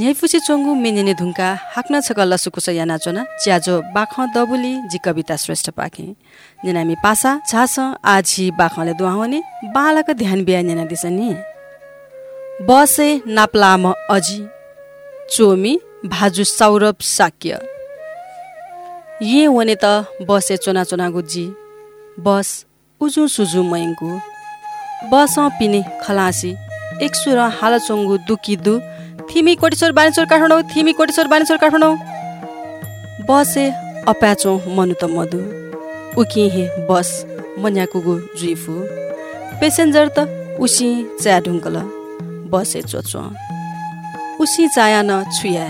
न्याइफुसी चोङ्गु मेनिने धुङ्का हाक्न छ कल्ला सुकुस याना चोना च्याजो बाख दबुली जी कविता श्रेष्ठ पाखे नेनामी पासा छास आछि बाखले दुहाउने बालक ध्यान बिहा नेना दिसनी बसे नाप्लाम अजी चोमी भाजु सौरभ साक्य ये वने त बसे चोना चोना गुजी बस उजु सुजु मयङ्गु बस पिने खलासी एक सुर हाल चोङ्गु दुकी दु थिमी कोटेश्वर बानेश्वर काठमाडौँ थिमी कोटेश्वर बानेश्वर काठमाडौँ। बसे अप्याचो मनु त मधु उकि हे बस मन्याकुगु जुइफु। पेसेन्जर त उसी च्या ढुङ्कल बसे चोचो। उसी चाया न छुया।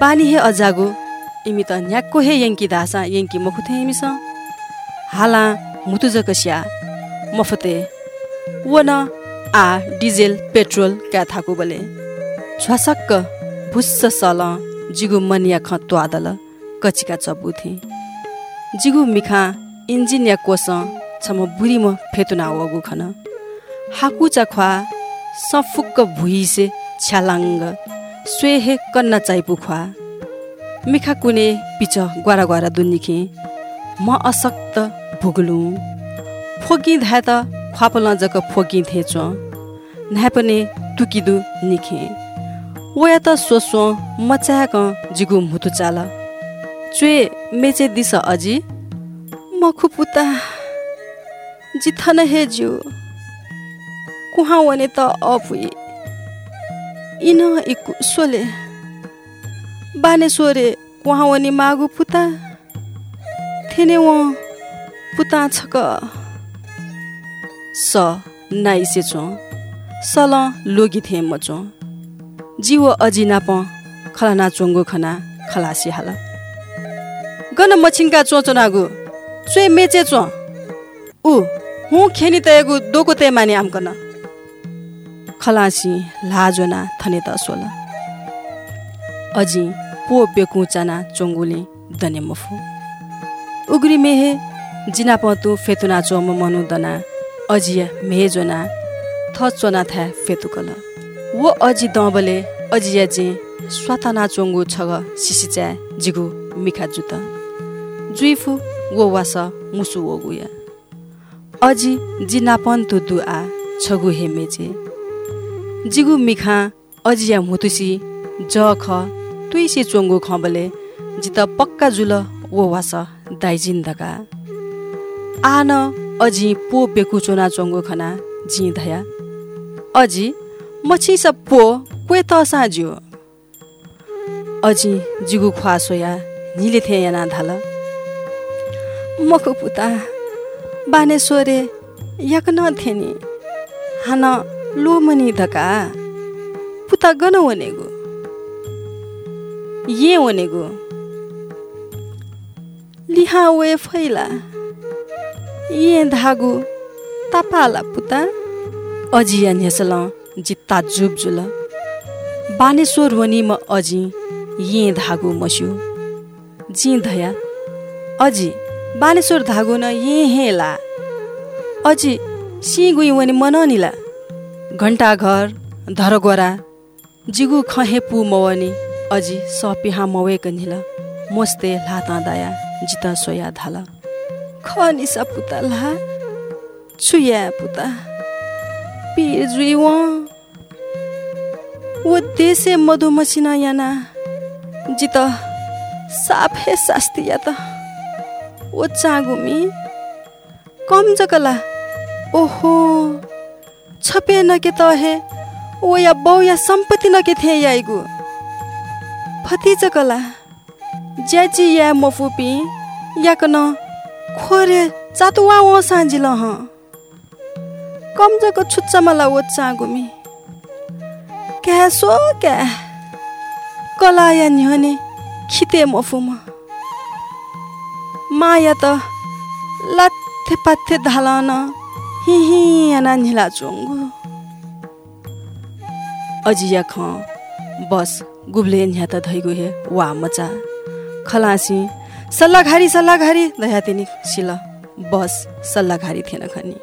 बाली हे अजागो इमी त न्याक्को हे यङ्की दासा यङ्की मखुथे इमिस। हाला मुतुजक स्या मफते। वन आ डिजेल पेट्रोल क्या थाकु बले। छ्वासक्क भुस्स सल जिगु मनिया ख त्वादल कचिका चबुथे। जिगु मिखा इन्जिन या कोस छम बुढी म फेतुना वगु खन। हाकु चख्वा सफुक्क भुइसे छ्यालाङ्ग स्वेहे कन्ना चाइपु ख्वा। मिखा कुने पिच ग्वारा ग्वारा दुनिखे म असक्त भुगलु। धाए त ख्वापल जक फोकी थेच न्हाय पनि तुकिदु निखे। वया त सोसो मचाक जिगु मुतु चाल। चुए मेचे दिस अजी मखु पुता जिथन हे ज्यू कुहा वने त अपुई। इन इकु सोले। बाने सोरे कुहा वने मागु पुता। थेने व पुता छक। स नाइसे चो सल लोगी थे मचो जीव अजी नाप खलाना चोङ्गो खना खलासी हाल गन मछिङका चोचो नागु चुए मेचे चो उ हु खेनी तयगु दोको ते माने आमकन खलासी लाजोना थने त सोल अजी पो बेकु चाना चोङ्गुले दने मफु उग्री मेहे जिना पतु फेतुना चोम मनु दना अजिया मेहेजोना थ चोना था फेतुकल वो अजी दबले अजिया जे स्वाताना चोङ्गु छग सिसिच्या जिगु मिखा जुत। जुइफु वो वास मुसु वो गुया अजी जिनापन तु दु आ छगु हे मेचे जिगु मिखा अजिया मुतुसी ज ख तुइसी चोङ्गु खबले जित पक्का जुल वो वास दाइजिन दका आन अजी पो बेकु चोना चोङ्गु खना जी धया अजी मछि सब पो क्वे त साज्यो अजी जिगु ख्वा सोया निले थे याना धाल। मखु पुता बाने सोरे याक न थेनी हान लो मनी धका पुता गन वनेगु ये वनेगु लिहा वे फैला। ये धागु तापाला पुता। अजिया नेसल। जित्ता जुब जुल। बानेश्वर वनी म अजी ये धागु मस्यु। जी धया अजी बानेश्वर धागु न ये हेला। अजी सी गुई वनी मननिला घन्टा घर धरगोरा जिगु खहे पु मवनी। अजी सपिहा मवेक निला मोस्ते लाता दाया जिता सोया धाला। ख निसा पुता ला छुया पुता। पिर जुई व देशे मधुमसिना याना जित साफे शास्ति या त ओ चागुमी कम जकला ओहो छपे नके त हे ओ या बौ या सम्पत्ति नके थे याइगु फति जकला ज्याची या मफुपी याकन खोरे चातुवा व साँजिल ह। कम जको छुच्चा मला ओ चागुमी क्या सो क्या कलाया निहने खिते मफुमा माया त लाथे पाथे धालन हिहि याना निला चोङ्गु अजिया ख बस गुब्ले न्या त धैगु हे वा मचा खलासी सल्लाघारी सल्लाघारी दया तिनी सिल बस सल्लाघारी थिएन खनी